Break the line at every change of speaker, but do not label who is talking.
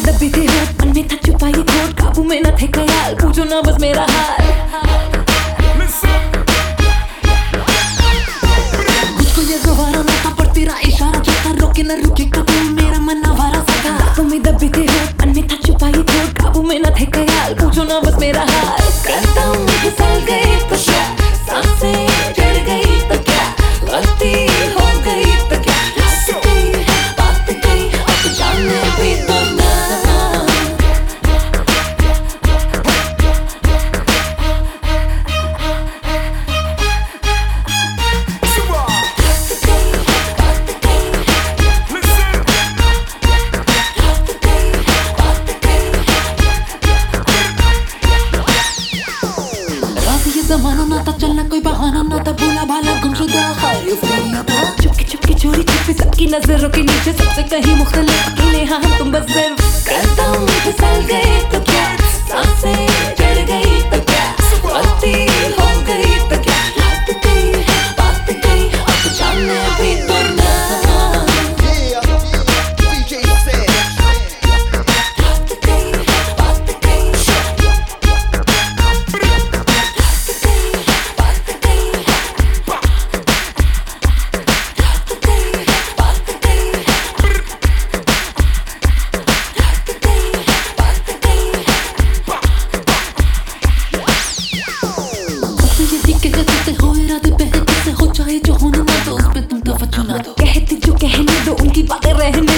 मेरी दबी थी होट मन था छुपाई खोट, काबू में न थे ख्याल, पूछो ना बस मेरा हाल। मुझको ये दोबारा ना था, पर तेरा इशारा जो रोके ना रुके कभी मेरा मन आवारा सा था तो मैं दबी थी होट मन था छुपाई खोट, काबू में न थे ख्याल, पूछो ना बस मेरा हाल। करता हूँ फिसल गए कोई बहाना ना था, भोला भाला गुमशुदा खारिफ नहीं था। चुपके चुपके चोरी चुपके सबकी नज़रों के नीचे, सबसे कहीं मुख्तलिफ़ अकेले हाँ तुम बस सिर्फ़। करता हूँ फिसल गए तो क्या साँसें? से चाहे जो होना ना उस पे तुम तवज्जो ना दो। कहते जो कहने दो, उनकी बातें रहने